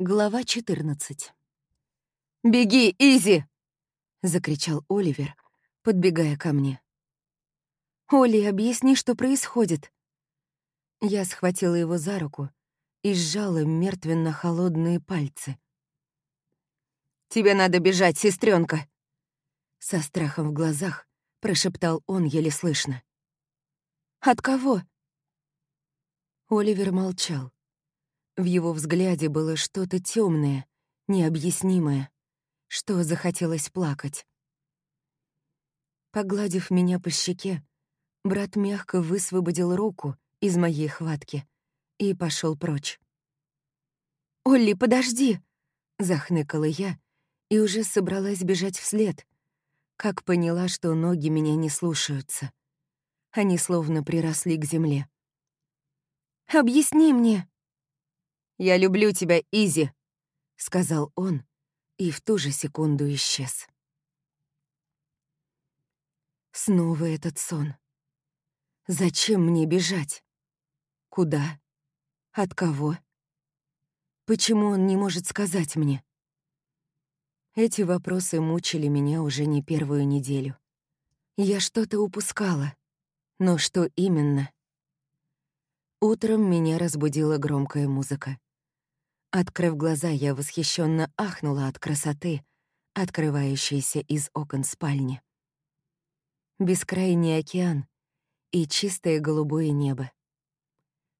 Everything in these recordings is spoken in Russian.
Глава 14. «Беги, Изи!» — закричал Оливер, подбегая ко мне. «Оли, объясни, что происходит». Я схватила его за руку и сжала мертвенно-холодные пальцы. «Тебе надо бежать, сестренка! Со страхом в глазах прошептал он еле слышно. «От кого?» Оливер молчал. В его взгляде было что-то темное, необъяснимое, что захотелось плакать. Погладив меня по щеке, брат мягко высвободил руку из моей хватки и пошел прочь. «Олли, подожди!» — захныкала я и уже собралась бежать вслед, как поняла, что ноги меня не слушаются. Они словно приросли к земле. «Объясни мне!» «Я люблю тебя, Изи», — сказал он, и в ту же секунду исчез. Снова этот сон. Зачем мне бежать? Куда? От кого? Почему он не может сказать мне? Эти вопросы мучили меня уже не первую неделю. Я что-то упускала. Но что именно? Утром меня разбудила громкая музыка. Открыв глаза, я восхищенно ахнула от красоты, открывающейся из окон спальни. Бескрайний океан и чистое голубое небо.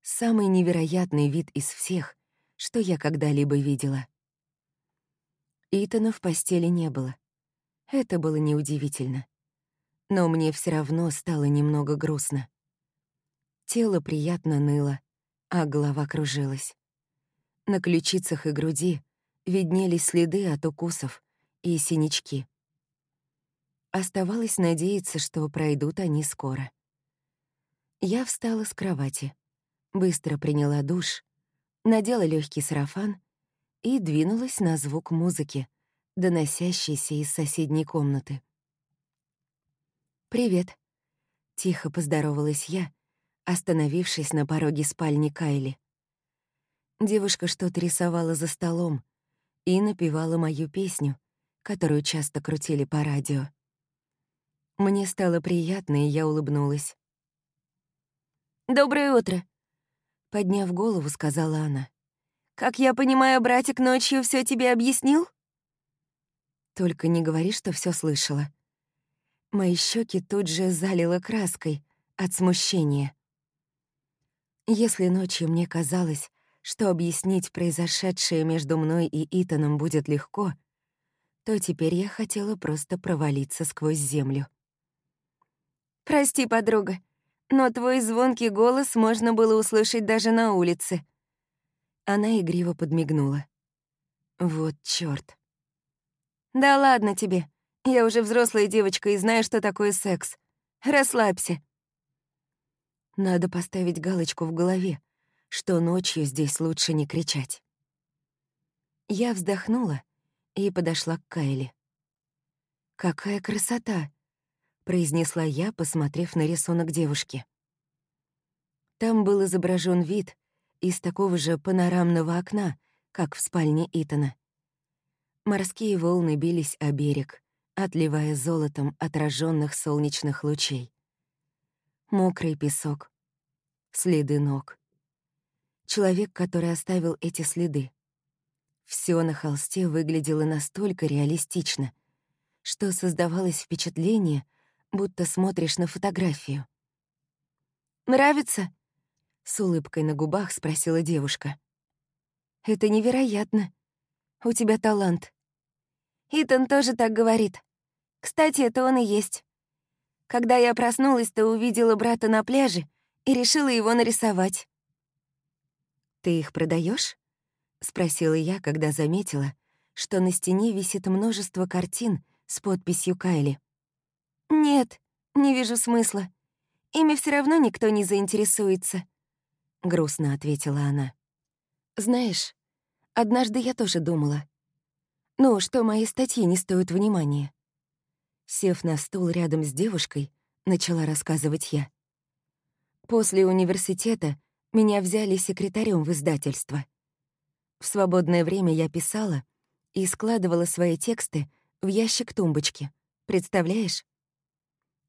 Самый невероятный вид из всех, что я когда-либо видела. Итана в постели не было. Это было неудивительно. Но мне все равно стало немного грустно. Тело приятно ныло, а голова кружилась. На ключицах и груди виднелись следы от укусов и синячки. Оставалось надеяться, что пройдут они скоро. Я встала с кровати, быстро приняла душ, надела легкий сарафан и двинулась на звук музыки, доносящейся из соседней комнаты. «Привет», — тихо поздоровалась я, остановившись на пороге спальни Кайли. Девушка что-то рисовала за столом и напевала мою песню, которую часто крутили по радио. Мне стало приятно, и я улыбнулась. «Доброе утро», — подняв голову, сказала она. «Как я понимаю, братик ночью все тебе объяснил?» Только не говори, что все слышала. Мои щеки тут же залило краской от смущения. Если ночью мне казалось, что объяснить произошедшее между мной и Итаном будет легко, то теперь я хотела просто провалиться сквозь землю. «Прости, подруга, но твой звонкий голос можно было услышать даже на улице». Она игриво подмигнула. «Вот чёрт». «Да ладно тебе. Я уже взрослая девочка и знаю, что такое секс. Расслабься». Надо поставить галочку в голове, что ночью здесь лучше не кричать. Я вздохнула и подошла к Кайли. «Какая красота!» — произнесла я, посмотрев на рисунок девушки. Там был изображен вид из такого же панорамного окна, как в спальне Итана. Морские волны бились о берег, отливая золотом отраженных солнечных лучей. Мокрый песок, следы ног человек, который оставил эти следы. Все на холсте выглядело настолько реалистично, что создавалось впечатление, будто смотришь на фотографию. «Нравится?» — с улыбкой на губах спросила девушка. «Это невероятно. У тебя талант». Итан тоже так говорит. Кстати, это он и есть. Когда я проснулась, то увидела брата на пляже и решила его нарисовать. «Ты их продаешь? спросила я, когда заметила, что на стене висит множество картин с подписью Кайли. «Нет, не вижу смысла. Ими все равно никто не заинтересуется», — грустно ответила она. «Знаешь, однажды я тоже думала. Ну, что мои статьи не стоят внимания». Сев на стул рядом с девушкой, начала рассказывать я. После университета меня взяли секретарем в издательство. В свободное время я писала и складывала свои тексты в ящик тумбочки. Представляешь?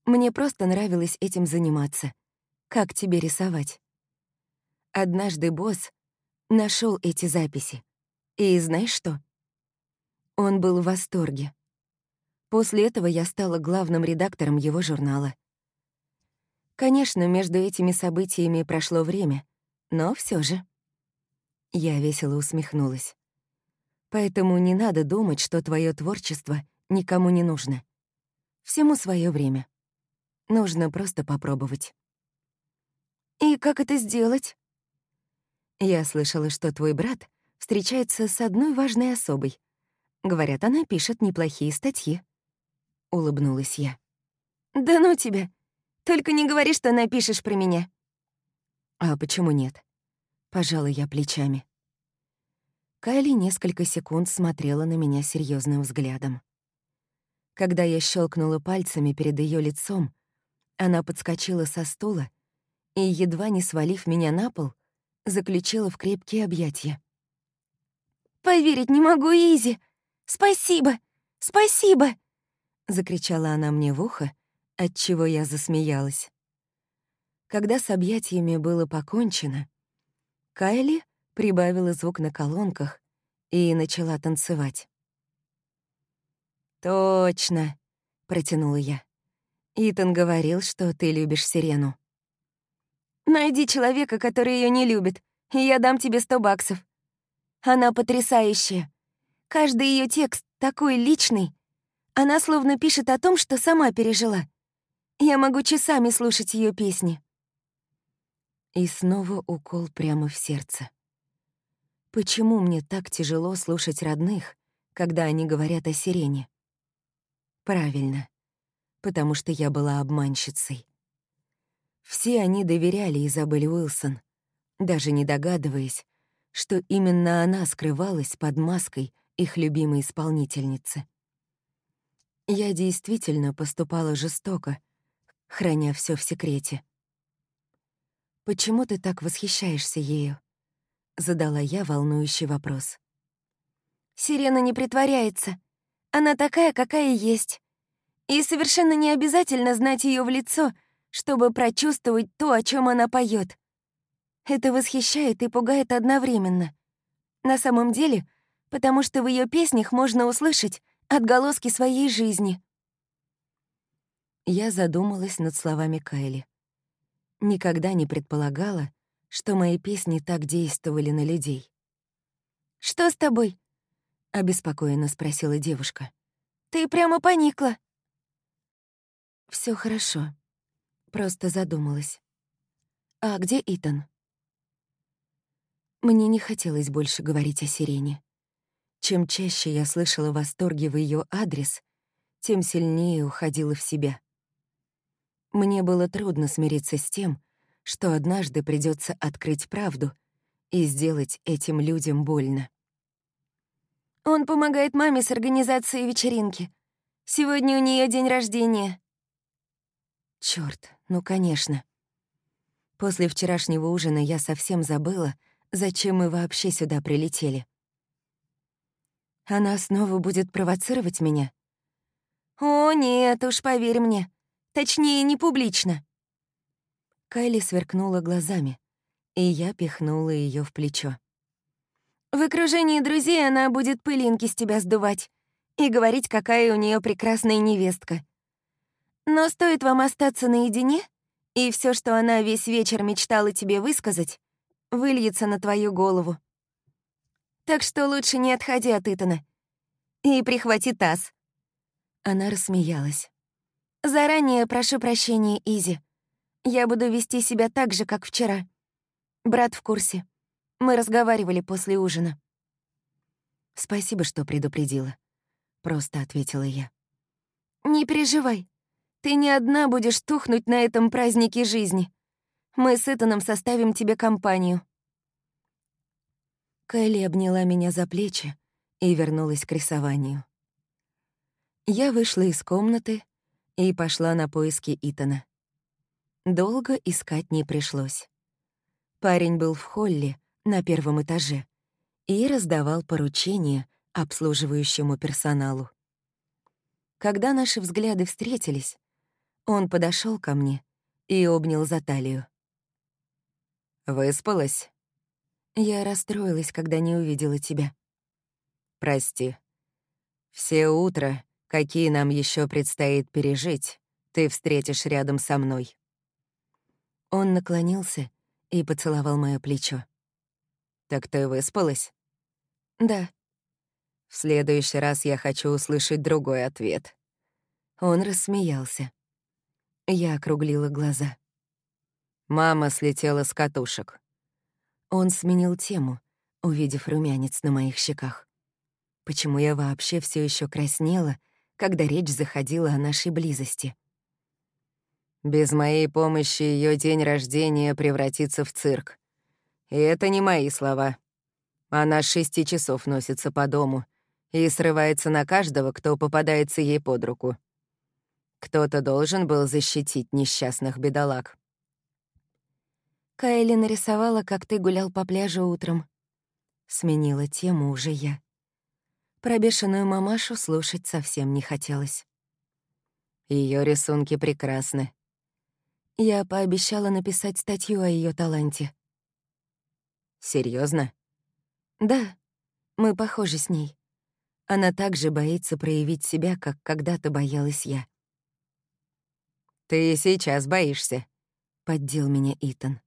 Мне просто нравилось этим заниматься. Как тебе рисовать? Однажды босс нашел эти записи. И знаешь что? Он был в восторге. После этого я стала главным редактором его журнала. Конечно, между этими событиями прошло время, но все же. Я весело усмехнулась. Поэтому не надо думать, что твое творчество никому не нужно. Всему свое время. Нужно просто попробовать. И как это сделать? Я слышала, что твой брат встречается с одной важной особой. Говорят, она пишет неплохие статьи. Улыбнулась я. Да ну тебя. Только не говори, что напишешь про меня. А почему нет? Пожала я плечами. Кайли несколько секунд смотрела на меня серьезным взглядом. Когда я щелкнула пальцами перед ее лицом, она подскочила со стула и, едва не свалив меня на пол, заключила в крепкие объятия. «Поверить не могу, Изи! Спасибо! Спасибо!» — закричала она мне в ухо, отчего я засмеялась. Когда с объятиями было покончено, Кайли прибавила звук на колонках и начала танцевать. «Точно», — протянула я. «Итан говорил, что ты любишь сирену». «Найди человека, который ее не любит, и я дам тебе сто баксов. Она потрясающая. Каждый ее текст такой личный. Она словно пишет о том, что сама пережила. Я могу часами слушать ее песни». И снова укол прямо в сердце. Почему мне так тяжело слушать родных, когда они говорят о сирене? Правильно, потому что я была обманщицей. Все они доверяли Изабель Уилсон, даже не догадываясь, что именно она скрывалась под маской их любимой исполнительницы. Я действительно поступала жестоко, храня все в секрете. «Почему ты так восхищаешься ею?» Задала я волнующий вопрос. Сирена не притворяется. Она такая, какая есть. И совершенно не обязательно знать ее в лицо, чтобы прочувствовать то, о чем она поет. Это восхищает и пугает одновременно. На самом деле, потому что в ее песнях можно услышать отголоски своей жизни. Я задумалась над словами Кайли. Никогда не предполагала, что мои песни так действовали на людей. «Что с тобой?» — обеспокоенно спросила девушка. «Ты прямо поникла». Все хорошо. Просто задумалась. А где Итан?» Мне не хотелось больше говорить о сирене. Чем чаще я слышала восторги в ее адрес, тем сильнее уходила в себя. Мне было трудно смириться с тем, что однажды придется открыть правду и сделать этим людям больно. Он помогает маме с организацией вечеринки. Сегодня у нее день рождения. Черт, ну конечно. После вчерашнего ужина я совсем забыла, зачем мы вообще сюда прилетели. Она снова будет провоцировать меня? О, нет, уж поверь мне. Точнее, не публично. Кайли сверкнула глазами, и я пихнула ее в плечо. «В окружении друзей она будет пылинки с тебя сдувать и говорить, какая у нее прекрасная невестка. Но стоит вам остаться наедине, и все, что она весь вечер мечтала тебе высказать, выльется на твою голову. Так что лучше не отходи от Итана. И прихвати таз». Она рассмеялась. «Заранее прошу прощения, Изи. Я буду вести себя так же, как вчера. Брат в курсе. Мы разговаривали после ужина. «Спасибо, что предупредила», — просто ответила я. «Не переживай. Ты не одна будешь тухнуть на этом празднике жизни. Мы с Итаном составим тебе компанию». Кэлли обняла меня за плечи и вернулась к рисованию. Я вышла из комнаты и пошла на поиски Итана. Долго искать не пришлось. Парень был в холле на первом этаже, и раздавал поручения обслуживающему персоналу. Когда наши взгляды встретились, он подошел ко мне и обнял за талию. «Выспалась?» Я расстроилась, когда не увидела тебя. «Прости. Все утро, какие нам еще предстоит пережить, ты встретишь рядом со мной». Он наклонился и поцеловал мое плечо. «Так ты выспалась?» «Да». «В следующий раз я хочу услышать другой ответ». Он рассмеялся. Я округлила глаза. Мама слетела с катушек. Он сменил тему, увидев румянец на моих щеках. Почему я вообще все еще краснела, когда речь заходила о нашей близости? Без моей помощи ее день рождения превратится в цирк. И это не мои слова. Она с шести часов носится по дому и срывается на каждого, кто попадается ей под руку. Кто-то должен был защитить несчастных бедолаг. Кайли нарисовала, как ты гулял по пляжу утром. Сменила тему уже я. Про бешеную мамашу слушать совсем не хотелось. Ее рисунки прекрасны. Я пообещала написать статью о ее таланте. Серьезно? Да, мы похожи с ней. Она также боится проявить себя, как когда-то боялась я. «Ты сейчас боишься», — поддел меня Итан.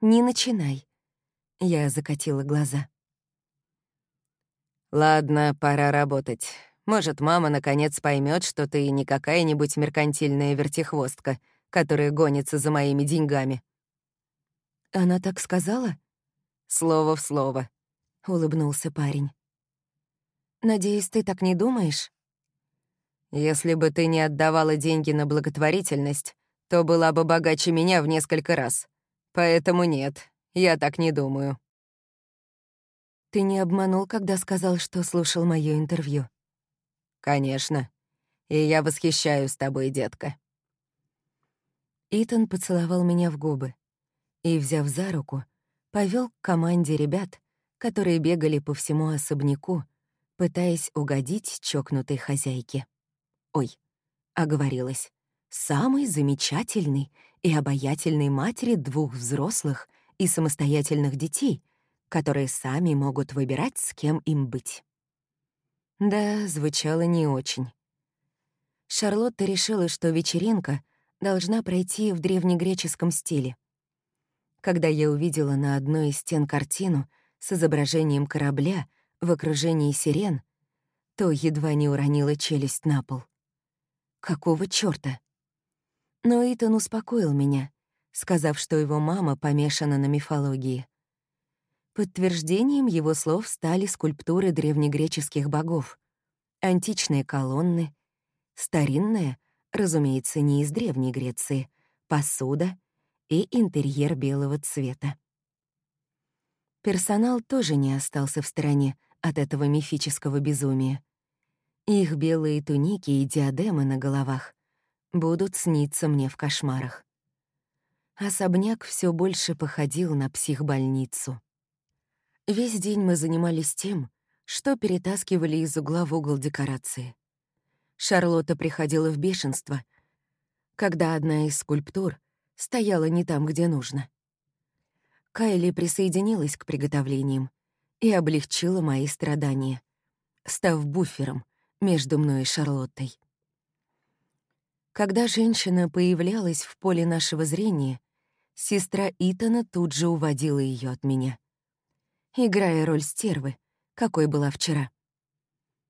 «Не начинай». Я закатила глаза. «Ладно, пора работать. Может, мама наконец поймет, что ты не какая-нибудь меркантильная вертихвостка, которая гонится за моими деньгами». «Она так сказала?» «Слово в слово», — улыбнулся парень. «Надеюсь, ты так не думаешь?» «Если бы ты не отдавала деньги на благотворительность, то была бы богаче меня в несколько раз», Поэтому нет, я так не думаю. Ты не обманул, когда сказал, что слушал моё интервью? Конечно. И я восхищаюсь тобой, детка. Итан поцеловал меня в губы и, взяв за руку, повел к команде ребят, которые бегали по всему особняку, пытаясь угодить чокнутой хозяйке. Ой, оговорилась. Самый замечательный и обаятельной матери двух взрослых и самостоятельных детей, которые сами могут выбирать, с кем им быть. Да, звучало не очень. Шарлотта решила, что вечеринка должна пройти в древнегреческом стиле. Когда я увидела на одной из стен картину с изображением корабля в окружении сирен, то едва не уронила челюсть на пол. Какого чёрта? Но Итан успокоил меня, сказав, что его мама помешана на мифологии. Подтверждением его слов стали скульптуры древнегреческих богов, античные колонны, старинная, разумеется, не из Древней Греции, посуда и интерьер белого цвета. Персонал тоже не остался в стороне от этого мифического безумия. Их белые туники и диадемы на головах будут сниться мне в кошмарах. Особняк все больше походил на психбольницу. Весь день мы занимались тем, что перетаскивали из угла в угол декорации. Шарлотта приходила в бешенство, когда одна из скульптур стояла не там, где нужно. Кайли присоединилась к приготовлениям и облегчила мои страдания, став буфером между мной и Шарлоттой. Когда женщина появлялась в поле нашего зрения, сестра Итана тут же уводила ее от меня, играя роль стервы, какой была вчера.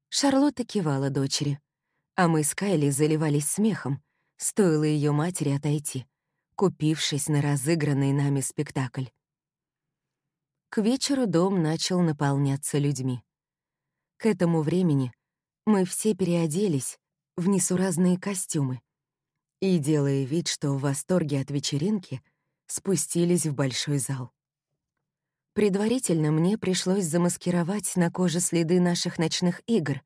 Шарлотта кивала дочери, а мы с Кайли заливались смехом, стоило ее матери отойти, купившись на разыгранный нами спектакль. К вечеру дом начал наполняться людьми. К этому времени мы все переоделись в несуразные костюмы — и, делая вид, что в восторге от вечеринки, спустились в большой зал. Предварительно мне пришлось замаскировать на коже следы наших ночных игр,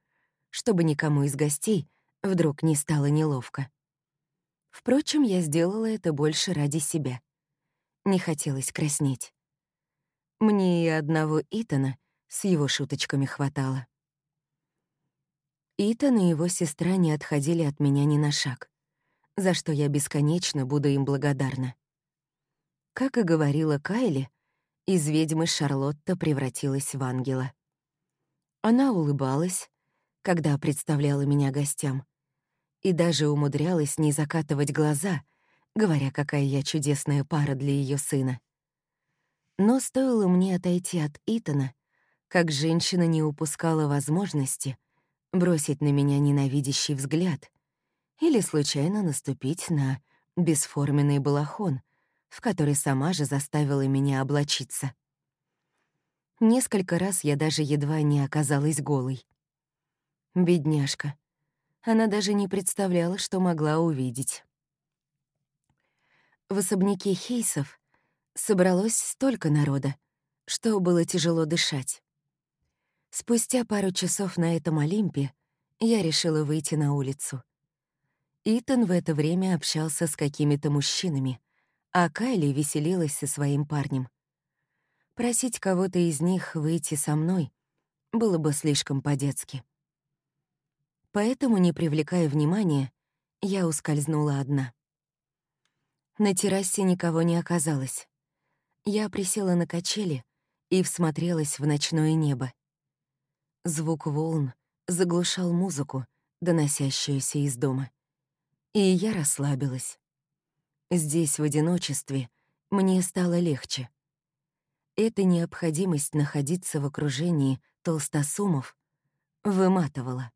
чтобы никому из гостей вдруг не стало неловко. Впрочем, я сделала это больше ради себя. Не хотелось краснеть. Мне и одного Итана с его шуточками хватало. Итан и его сестра не отходили от меня ни на шаг, за что я бесконечно буду им благодарна. Как и говорила Кайли, из ведьмы Шарлотта превратилась в ангела. Она улыбалась, когда представляла меня гостям, и даже умудрялась не закатывать глаза, говоря, какая я чудесная пара для ее сына. Но стоило мне отойти от Итана, как женщина не упускала возможности бросить на меня ненавидящий взгляд или случайно наступить на бесформенный балахон, в который сама же заставила меня облачиться. Несколько раз я даже едва не оказалась голой. Бедняжка. Она даже не представляла, что могла увидеть. В особняке Хейсов собралось столько народа, что было тяжело дышать. Спустя пару часов на этом Олимпе я решила выйти на улицу. Итан в это время общался с какими-то мужчинами, а Кайли веселилась со своим парнем. Просить кого-то из них выйти со мной было бы слишком по-детски. Поэтому, не привлекая внимания, я ускользнула одна. На террасе никого не оказалось. Я присела на качели и всмотрелась в ночное небо. Звук волн заглушал музыку, доносящуюся из дома. И я расслабилась. Здесь, в одиночестве, мне стало легче. Эта необходимость находиться в окружении толстосумов выматывала.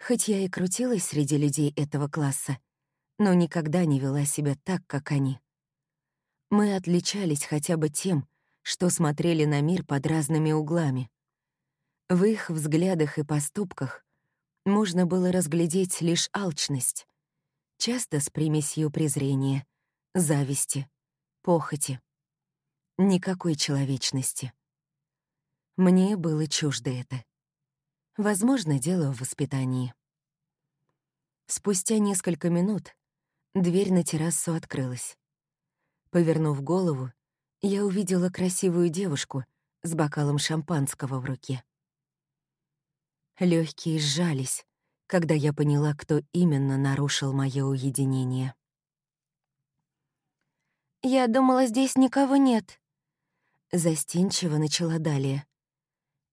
Хоть я и крутилась среди людей этого класса, но никогда не вела себя так, как они. Мы отличались хотя бы тем, что смотрели на мир под разными углами. В их взглядах и поступках можно было разглядеть лишь алчность, часто с примесью презрения, зависти, похоти. Никакой человечности. Мне было чуждо это. Возможно, дело в воспитании. Спустя несколько минут дверь на террасу открылась. Повернув голову, я увидела красивую девушку с бокалом шампанского в руке. Легкие сжались, когда я поняла, кто именно нарушил мое уединение. «Я думала, здесь никого нет», — застенчиво начала Далия.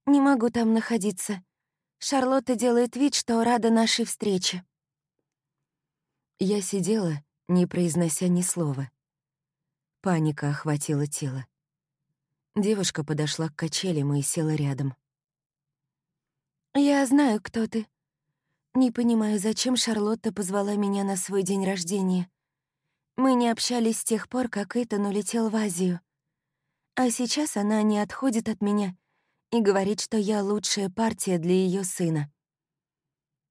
«Не могу там находиться. Шарлотта делает вид, что рада нашей встрече». Я сидела, не произнося ни слова. Паника охватила тело. Девушка подошла к качелям и села рядом. «Я знаю, кто ты. Не понимаю, зачем Шарлотта позвала меня на свой день рождения. Мы не общались с тех пор, как Итан улетел в Азию. А сейчас она не отходит от меня и говорит, что я лучшая партия для ее сына.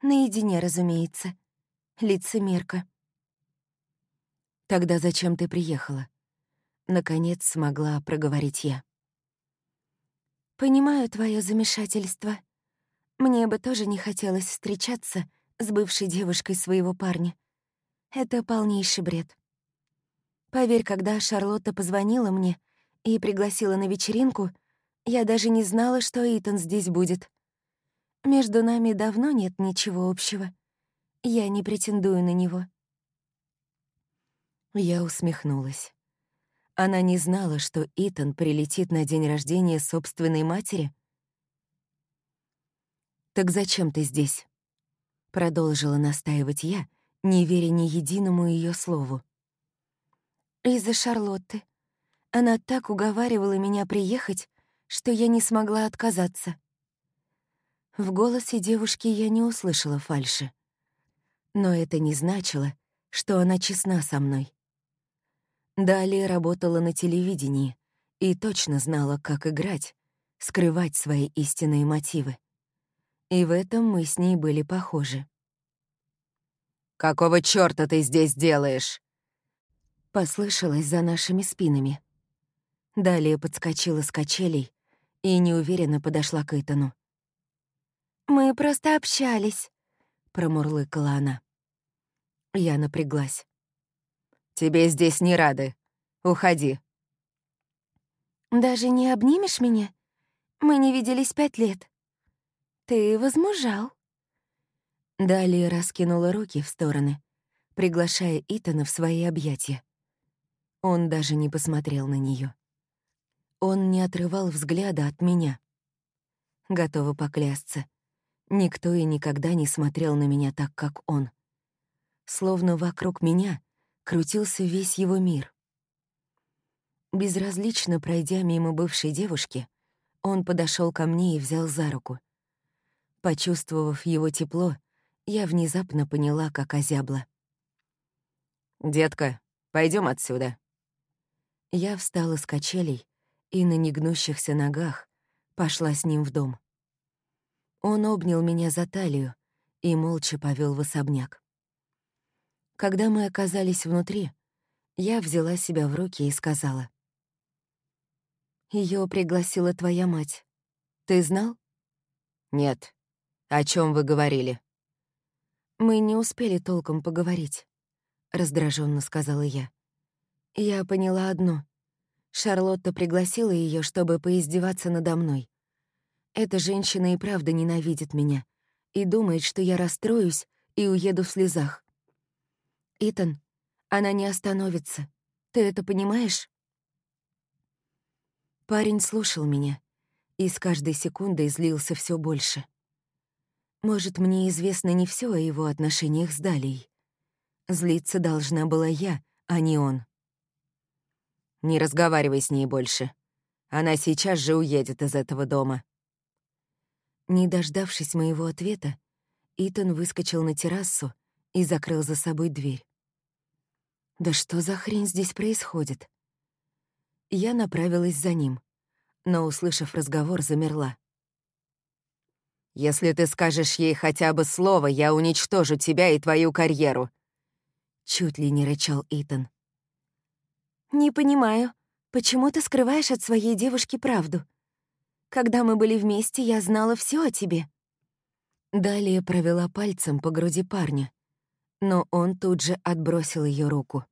Наедине, разумеется. Лицемерка. «Тогда зачем ты приехала?» Наконец смогла проговорить я. «Понимаю твое замешательство. Мне бы тоже не хотелось встречаться с бывшей девушкой своего парня. Это полнейший бред. Поверь, когда Шарлотта позвонила мне и пригласила на вечеринку, я даже не знала, что Итан здесь будет. Между нами давно нет ничего общего. Я не претендую на него. Я усмехнулась. Она не знала, что Итан прилетит на день рождения собственной матери? «Так зачем ты здесь?» Продолжила настаивать я, не веря ни единому ее слову. «Из-за Шарлотты. Она так уговаривала меня приехать, что я не смогла отказаться. В голосе девушки я не услышала фальши. Но это не значило, что она честна со мной. Далее работала на телевидении и точно знала, как играть, скрывать свои истинные мотивы. И в этом мы с ней были похожи. «Какого чёрта ты здесь делаешь?» Послышалось за нашими спинами. Далее подскочила с качелей и неуверенно подошла к Итану. «Мы просто общались», — промурлыкала она. Я напряглась. «Тебе здесь не рады. Уходи». «Даже не обнимешь меня? Мы не виделись пять лет. Ты возмужал. Далее раскинула руки в стороны, приглашая Итана в свои объятия. Он даже не посмотрел на нее. Он не отрывал взгляда от меня. Готова поклясться. Никто и никогда не смотрел на меня так, как он. Словно вокруг меня крутился весь его мир. Безразлично пройдя мимо бывшей девушки, он подошел ко мне и взял за руку. Почувствовав его тепло, я внезапно поняла, как озябла. «Детка, пойдем отсюда». Я встала с качелей и на негнущихся ногах пошла с ним в дом. Он обнял меня за талию и молча повел в особняк. Когда мы оказались внутри, я взяла себя в руки и сказала. Ее пригласила твоя мать. Ты знал?» «Нет. О чем вы говорили?» «Мы не успели толком поговорить», — раздраженно сказала я. Я поняла одно. Шарлотта пригласила ее, чтобы поиздеваться надо мной. Эта женщина и правда ненавидит меня и думает, что я расстроюсь и уеду в слезах. Итан, она не остановится. Ты это понимаешь? Парень слушал меня и с каждой секундой злился все больше. Может, мне известно не все о его отношениях с Далей. Злиться должна была я, а не он. «Не разговаривай с ней больше. Она сейчас же уедет из этого дома». Не дождавшись моего ответа, Итан выскочил на террасу и закрыл за собой дверь. Да что за хрень здесь происходит? Я направилась за ним, но, услышав разговор, замерла. Если ты скажешь ей хотя бы слово, я уничтожу тебя и твою карьеру. Чуть ли не рычал Итан. Не понимаю, почему ты скрываешь от своей девушки правду? Когда мы были вместе, я знала все о тебе. Далее провела пальцем по груди парня, но он тут же отбросил ее руку.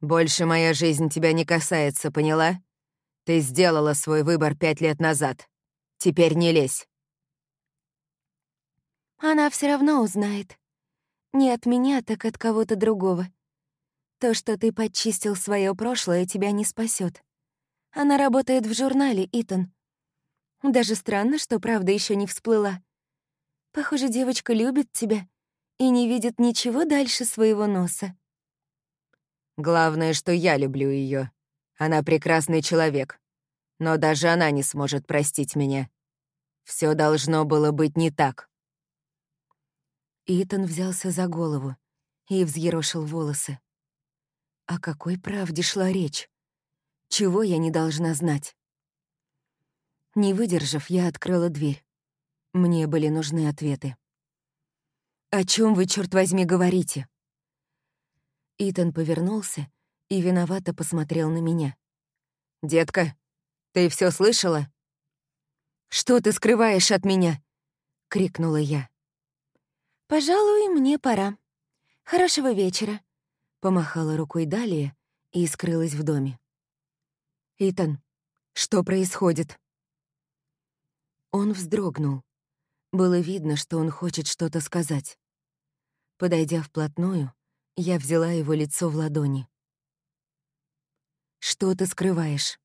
«Больше моя жизнь тебя не касается, поняла? Ты сделала свой выбор пять лет назад. Теперь не лезь». Она все равно узнает. Не от меня, так от кого-то другого. То, что ты подчистил свое прошлое, тебя не спасет. Она работает в журнале, Итан. Даже странно, что правда еще не всплыла. Похоже, девочка любит тебя и не видит ничего дальше своего носа. Главное, что я люблю ее. Она прекрасный человек. Но даже она не сможет простить меня. Все должно было быть не так. Итан взялся за голову и взъерошил волосы. О какой правде шла речь? Чего я не должна знать? Не выдержав, я открыла дверь. Мне были нужны ответы. «О чем вы, черт возьми, говорите?» Итан повернулся и виновато посмотрел на меня. «Детка, ты все слышала?» «Что ты скрываешь от меня?» — крикнула я. «Пожалуй, мне пора. Хорошего вечера», — помахала рукой Далия и скрылась в доме. «Итан, что происходит?» Он вздрогнул. Было видно, что он хочет что-то сказать. Подойдя вплотную, я взяла его лицо в ладони. «Что ты скрываешь?»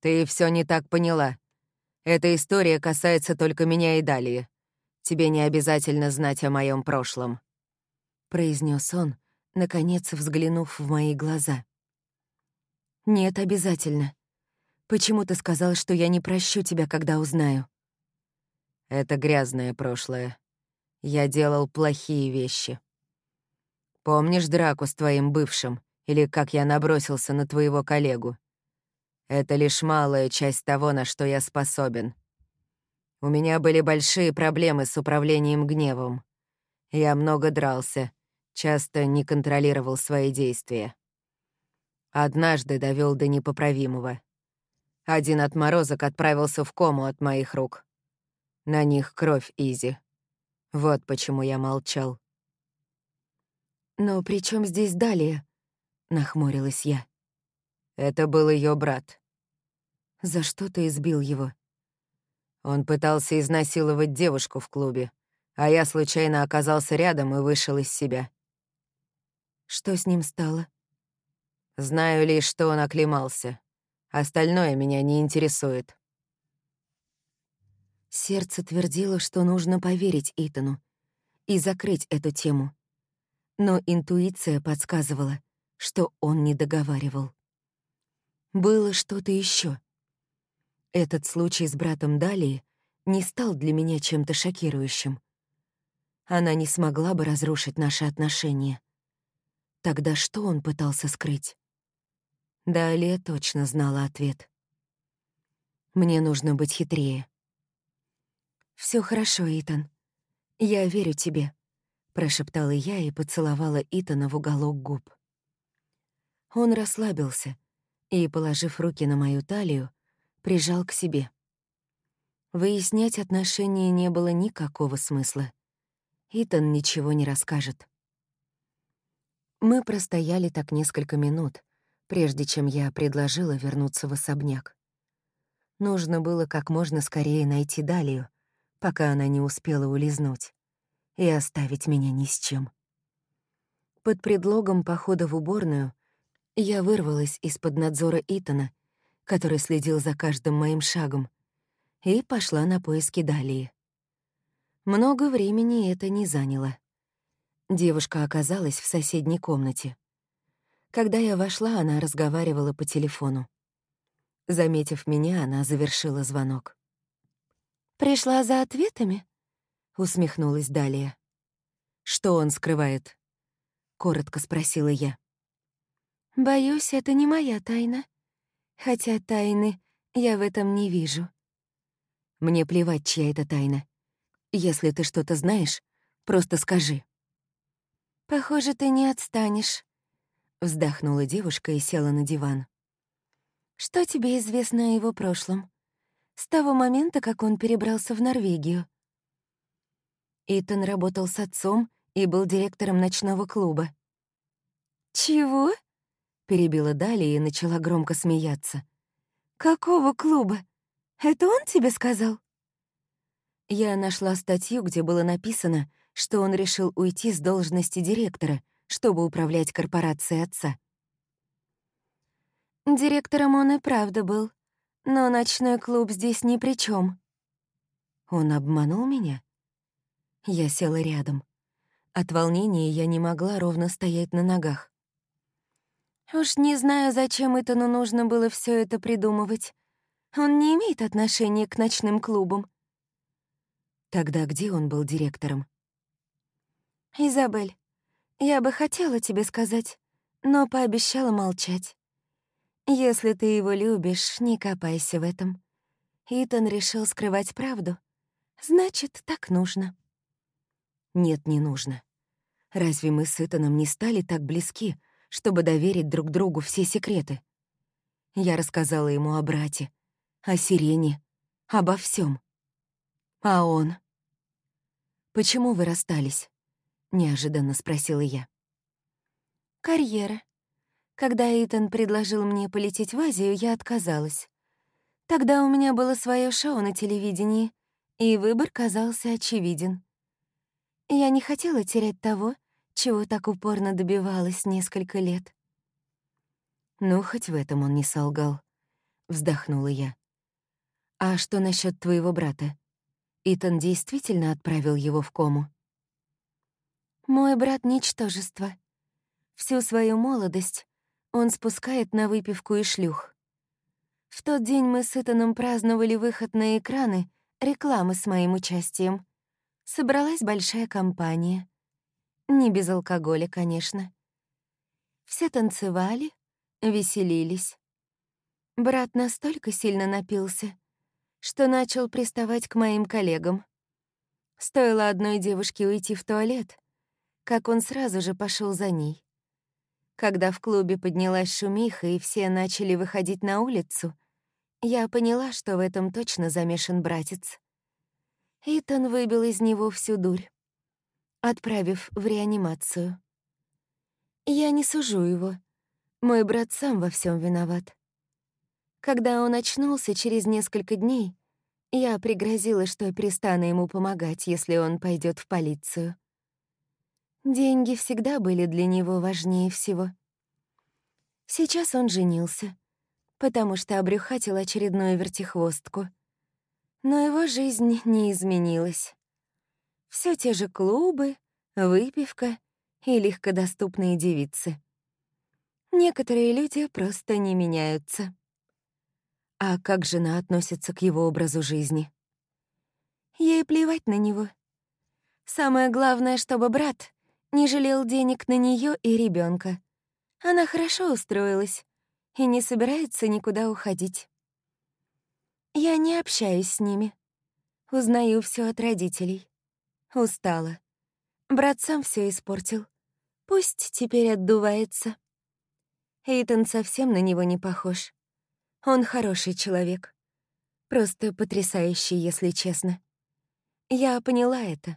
«Ты все не так поняла. Эта история касается только меня и Далии. Тебе не обязательно знать о моем прошлом», — произнес он, наконец взглянув в мои глаза. «Нет, обязательно. Почему ты сказал, что я не прощу тебя, когда узнаю?» «Это грязное прошлое. Я делал плохие вещи. Помнишь драку с твоим бывшим, или как я набросился на твоего коллегу? Это лишь малая часть того, на что я способен. У меня были большие проблемы с управлением гневом. Я много дрался, часто не контролировал свои действия. Однажды довел до непоправимого. Один отморозок отправился в кому от моих рук. На них кровь Изи. Вот почему я молчал. «Но при чем здесь далее?» — нахмурилась я. Это был ее брат. За что ты избил его? Он пытался изнасиловать девушку в клубе, а я случайно оказался рядом и вышел из себя. Что с ним стало? Знаю лишь, что он оклемался. Остальное меня не интересует. Сердце твердило, что нужно поверить Итану и закрыть эту тему. Но интуиция подсказывала, что он не договаривал. Было что-то еще. Этот случай с братом Далии не стал для меня чем-то шокирующим. Она не смогла бы разрушить наши отношения. Тогда что он пытался скрыть? Далее точно знала ответ. Мне нужно быть хитрее. Все хорошо, Итан. Я верю тебе», — прошептала я и поцеловала Итана в уголок губ. Он расслабился и, положив руки на мою талию, прижал к себе. Выяснять отношения не было никакого смысла. Итан ничего не расскажет. Мы простояли так несколько минут, прежде чем я предложила вернуться в особняк. Нужно было как можно скорее найти Далию, пока она не успела улизнуть, и оставить меня ни с чем. Под предлогом похода в уборную я вырвалась из-под надзора Итана который следил за каждым моим шагом, и пошла на поиски Далии. Много времени это не заняло. Девушка оказалась в соседней комнате. Когда я вошла, она разговаривала по телефону. Заметив меня, она завершила звонок. «Пришла за ответами?» — усмехнулась Далия. «Что он скрывает?» — коротко спросила я. «Боюсь, это не моя тайна», Хотя тайны я в этом не вижу. Мне плевать, чья это тайна. Если ты что-то знаешь, просто скажи. Похоже, ты не отстанешь. Вздохнула девушка и села на диван. Что тебе известно о его прошлом? С того момента, как он перебрался в Норвегию. Итан работал с отцом и был директором ночного клуба. «Чего?» Перебила Далия и начала громко смеяться. «Какого клуба? Это он тебе сказал?» Я нашла статью, где было написано, что он решил уйти с должности директора, чтобы управлять корпорацией отца. Директором он и правда был, но ночной клуб здесь ни при чем. Он обманул меня? Я села рядом. От волнения я не могла ровно стоять на ногах. Уж не знаю, зачем Итану нужно было все это придумывать. Он не имеет отношения к ночным клубам. Тогда где он был директором? Изабель, я бы хотела тебе сказать, но пообещала молчать. Если ты его любишь, не копайся в этом. Итан решил скрывать правду. Значит, так нужно. Нет, не нужно. Разве мы с Итаном не стали так близки, чтобы доверить друг другу все секреты. Я рассказала ему о брате, о сирене, обо всем. А он? «Почему вы расстались?» — неожиданно спросила я. «Карьера. Когда Итан предложил мне полететь в Азию, я отказалась. Тогда у меня было свое шоу на телевидении, и выбор казался очевиден. Я не хотела терять того, чего так упорно добивалась несколько лет. Ну, хоть в этом он не солгал, вздохнула я. А что насчет твоего брата? Итан действительно отправил его в кому? Мой брат — ничтожество. Всю свою молодость он спускает на выпивку и шлюх. В тот день мы с Итаном праздновали выход на экраны рекламы с моим участием. Собралась большая компания. Не без алкоголя, конечно. Все танцевали, веселились. Брат настолько сильно напился, что начал приставать к моим коллегам. Стоило одной девушке уйти в туалет, как он сразу же пошел за ней. Когда в клубе поднялась шумиха и все начали выходить на улицу, я поняла, что в этом точно замешан братец. Итан выбил из него всю дурь отправив в реанимацию. Я не сужу его. Мой брат сам во всем виноват. Когда он очнулся через несколько дней, я пригрозила, что перестану ему помогать, если он пойдет в полицию. Деньги всегда были для него важнее всего. Сейчас он женился, потому что обрюхатил очередную вертихвостку. Но его жизнь не изменилась. Все те же клубы, выпивка и легкодоступные девицы. Некоторые люди просто не меняются. А как жена относится к его образу жизни? Ей плевать на него. Самое главное, чтобы брат не жалел денег на нее и ребенка. Она хорошо устроилась и не собирается никуда уходить. Я не общаюсь с ними. Узнаю все от родителей. Устала. Брат сам все испортил. Пусть теперь отдувается. Эйтон совсем на него не похож. Он хороший человек. Просто потрясающий, если честно. Я поняла это.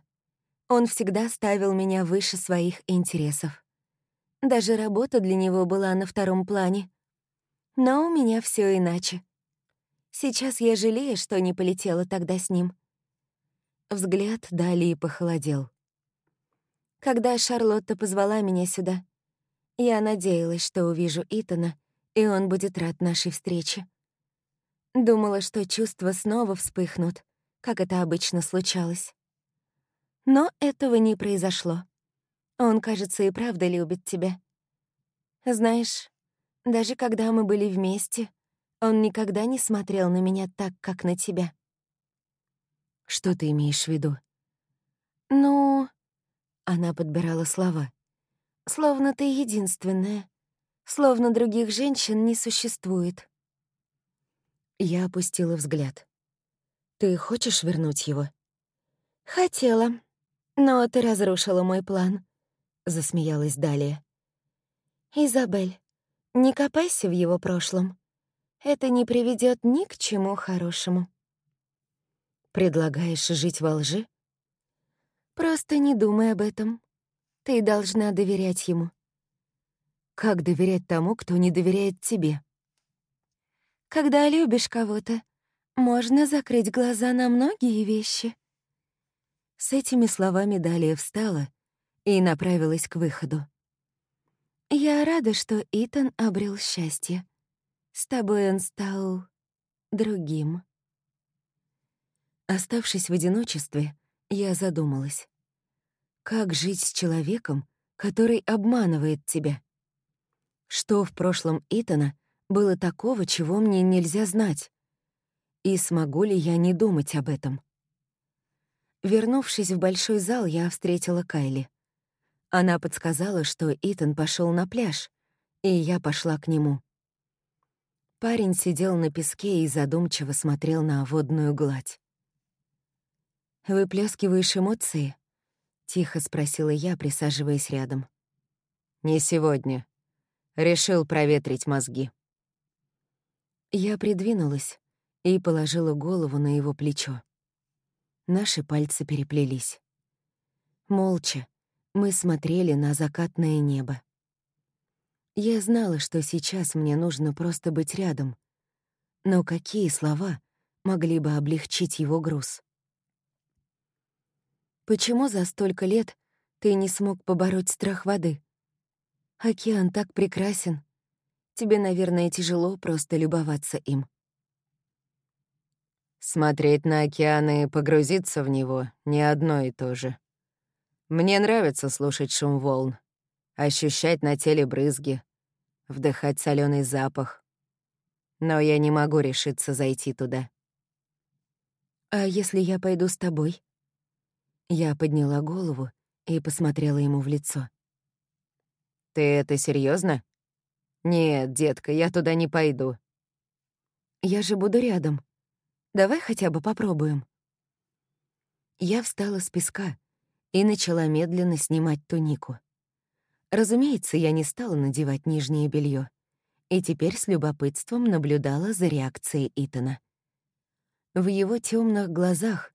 Он всегда ставил меня выше своих интересов. Даже работа для него была на втором плане. Но у меня все иначе. Сейчас я жалею, что не полетела тогда с ним. Взгляд Далии похолодел. Когда Шарлотта позвала меня сюда, я надеялась, что увижу Итана, и он будет рад нашей встрече. Думала, что чувства снова вспыхнут, как это обычно случалось. Но этого не произошло. Он, кажется, и правда любит тебя. Знаешь, даже когда мы были вместе, он никогда не смотрел на меня так, как на тебя. Что ты имеешь в виду? Ну, она подбирала слова. Словно ты единственная. Словно других женщин не существует. Я опустила взгляд. Ты хочешь вернуть его? Хотела, но ты разрушила мой план, засмеялась Далия. Изабель, не копайся в его прошлом. Это не приведет ни к чему хорошему. Предлагаешь жить во лжи? Просто не думай об этом. Ты должна доверять ему. Как доверять тому, кто не доверяет тебе? Когда любишь кого-то, можно закрыть глаза на многие вещи. С этими словами Далия встала и направилась к выходу. Я рада, что Итан обрел счастье. С тобой он стал другим. Оставшись в одиночестве, я задумалась. Как жить с человеком, который обманывает тебя? Что в прошлом Итана было такого, чего мне нельзя знать? И смогу ли я не думать об этом? Вернувшись в большой зал, я встретила Кайли. Она подсказала, что Итан пошел на пляж, и я пошла к нему. Парень сидел на песке и задумчиво смотрел на водную гладь. «Выплескиваешь эмоции?» — тихо спросила я, присаживаясь рядом. «Не сегодня. Решил проветрить мозги». Я придвинулась и положила голову на его плечо. Наши пальцы переплелись. Молча, мы смотрели на закатное небо. Я знала, что сейчас мне нужно просто быть рядом. Но какие слова могли бы облегчить его груз? Почему за столько лет ты не смог побороть страх воды? Океан так прекрасен. Тебе, наверное, тяжело просто любоваться им. Смотреть на океан и погрузиться в него — не одно и то же. Мне нравится слушать шум волн, ощущать на теле брызги, вдыхать соленый запах. Но я не могу решиться зайти туда. «А если я пойду с тобой?» Я подняла голову и посмотрела ему в лицо. «Ты это серьезно? «Нет, детка, я туда не пойду». «Я же буду рядом. Давай хотя бы попробуем». Я встала с песка, и начала медленно снимать тунику. Разумеется, я не стала надевать нижнее белье, и теперь с любопытством наблюдала за реакцией Итана. В его темных глазах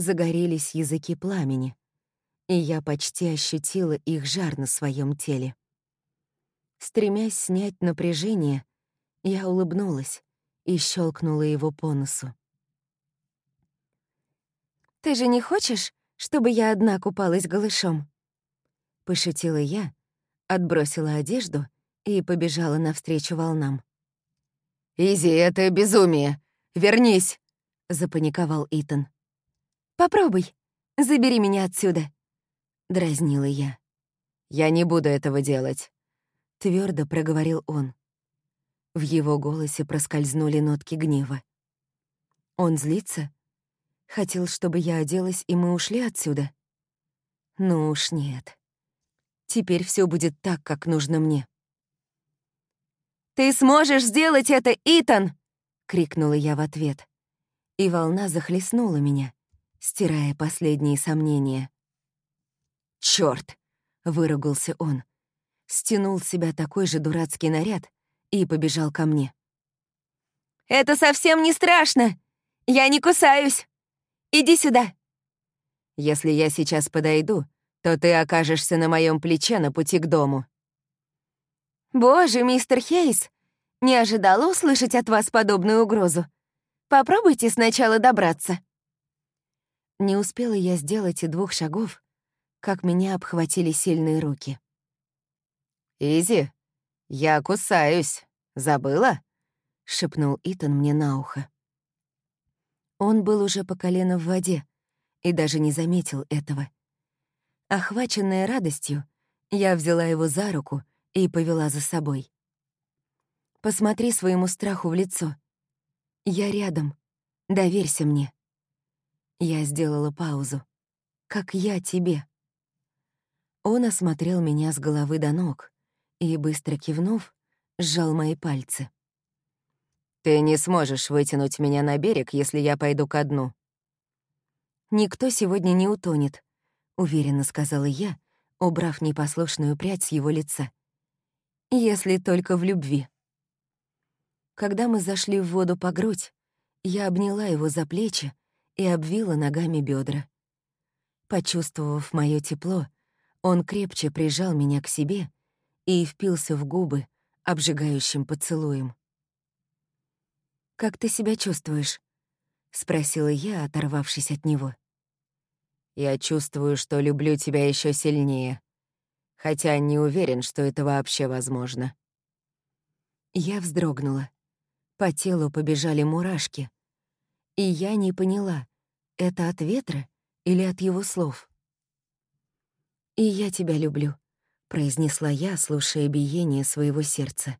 загорелись языки пламени, и я почти ощутила их жар на своем теле. Стремясь снять напряжение, я улыбнулась и щелкнула его по носу. «Ты же не хочешь, чтобы я одна купалась голышом?» Пошутила я, отбросила одежду и побежала навстречу волнам. «Изи, это безумие! Вернись!» — запаниковал Итан. «Попробуй, забери меня отсюда!» — дразнила я. «Я не буду этого делать», — твердо проговорил он. В его голосе проскользнули нотки гнева. Он злится? Хотел, чтобы я оделась, и мы ушли отсюда? Ну уж нет. Теперь все будет так, как нужно мне. «Ты сможешь сделать это, Итан!» — крикнула я в ответ. И волна захлестнула меня, стирая последние сомнения. «Чёрт!» — выругался он. Стянул с себя такой же дурацкий наряд и побежал ко мне. «Это совсем не страшно! Я не кусаюсь! Иди сюда!» «Если я сейчас подойду, то ты окажешься на моем плече на пути к дому». «Боже, мистер Хейс, не ожидала услышать от вас подобную угрозу. Попробуйте сначала добраться». Не успела я сделать и двух шагов, как меня обхватили сильные руки. «Изи, я кусаюсь. Забыла?» — шепнул Итан мне на ухо. Он был уже по колено в воде и даже не заметил этого. Охваченная радостью, я взяла его за руку и повела за собой. «Посмотри своему страху в лицо. Я рядом. Доверься мне». Я сделала паузу. «Как я тебе». Он осмотрел меня с головы до ног и, быстро кивнув, сжал мои пальцы. «Ты не сможешь вытянуть меня на берег, если я пойду ко дну». «Никто сегодня не утонет», — уверенно сказала я, убрав непослушную прядь с его лица. «Если только в любви». Когда мы зашли в воду по грудь, я обняла его за плечи и обвила ногами бедра. Почувствовав мое тепло, он крепче прижал меня к себе и впился в губы обжигающим поцелуем. «Как ты себя чувствуешь?» — спросила я, оторвавшись от него. «Я чувствую, что люблю тебя еще сильнее, хотя не уверен, что это вообще возможно». Я вздрогнула. По телу побежали мурашки. И я не поняла, это от ветра или от его слов. «И я тебя люблю», — произнесла я, слушая биение своего сердца.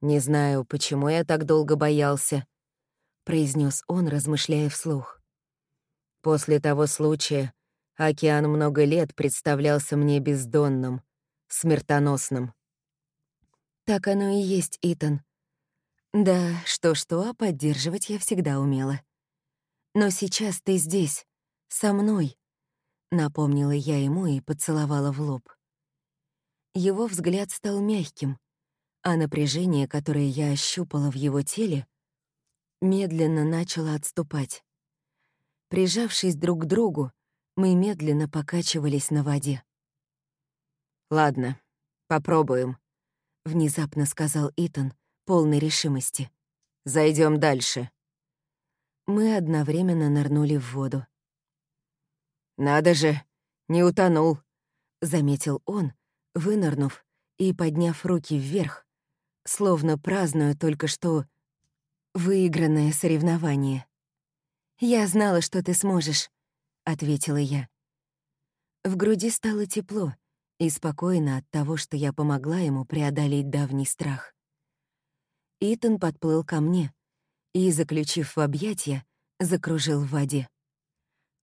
«Не знаю, почему я так долго боялся», — произнес он, размышляя вслух. «После того случая океан много лет представлялся мне бездонным, смертоносным». «Так оно и есть, Итан. Да, что-что, а поддерживать я всегда умела. Но сейчас ты здесь, со мной, Напомнила я ему и поцеловала в лоб. Его взгляд стал мягким, а напряжение, которое я ощупала в его теле, медленно начало отступать. Прижавшись друг к другу, мы медленно покачивались на воде. «Ладно, попробуем», — внезапно сказал Итан, полной решимости. Зайдем дальше». Мы одновременно нырнули в воду. «Надо же, не утонул», — заметил он, вынырнув и подняв руки вверх, словно празднуя только что выигранное соревнование. «Я знала, что ты сможешь», — ответила я. В груди стало тепло и спокойно от того, что я помогла ему преодолеть давний страх. Итан подплыл ко мне и, заключив в объятия, закружил в воде.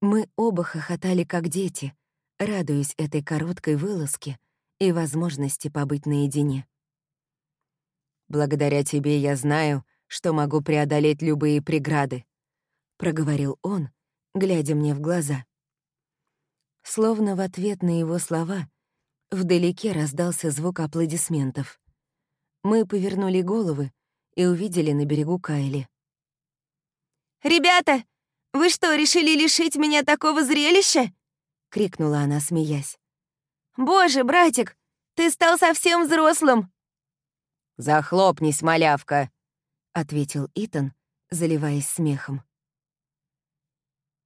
Мы оба хохотали как дети, радуясь этой короткой вылазке и возможности побыть наедине. «Благодаря тебе я знаю, что могу преодолеть любые преграды», — проговорил он, глядя мне в глаза. Словно в ответ на его слова вдалеке раздался звук аплодисментов. Мы повернули головы и увидели на берегу Кайли. «Ребята, вы что, решили лишить меня такого зрелища?» — крикнула она, смеясь. «Боже, братик, ты стал совсем взрослым!» «Захлопнись, малявка!» — ответил Итан, заливаясь смехом.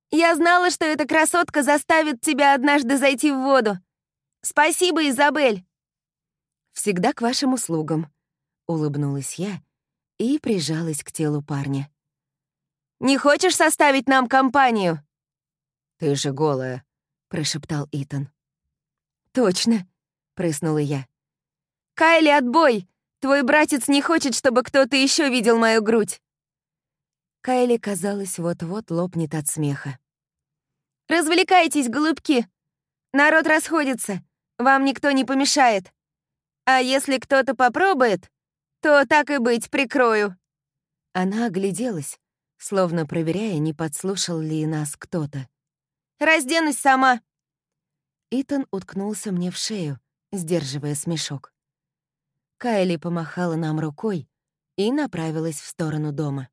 «Я знала, что эта красотка заставит тебя однажды зайти в воду. Спасибо, Изабель!» «Всегда к вашим услугам», — улыбнулась я и прижалась к телу парня. «Не хочешь составить нам компанию?» «Ты же голая», — прошептал Итан. «Точно», — прыснула я. «Кайли, отбой! Твой братец не хочет, чтобы кто-то еще видел мою грудь!» Кайли, казалось, вот-вот лопнет от смеха. «Развлекайтесь, голубки! Народ расходится, вам никто не помешает. А если кто-то попробует, то, так и быть, прикрою». Она огляделась, словно проверяя, не подслушал ли нас кто-то. «Разденусь сама!» Итан уткнулся мне в шею, сдерживая смешок. Кайли помахала нам рукой и направилась в сторону дома.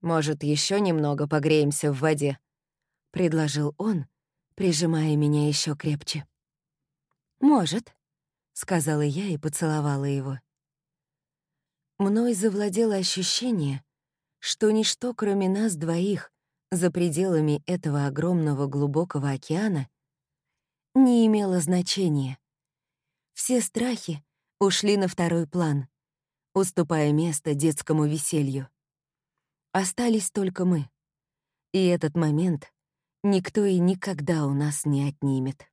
«Может, еще немного погреемся в воде?» — предложил он, прижимая меня еще крепче. «Может», — сказала я и поцеловала его. Мной завладело ощущение, что ничто, кроме нас двоих, за пределами этого огромного глубокого океана, не имело значения. Все страхи ушли на второй план, уступая место детскому веселью. Остались только мы. И этот момент никто и никогда у нас не отнимет.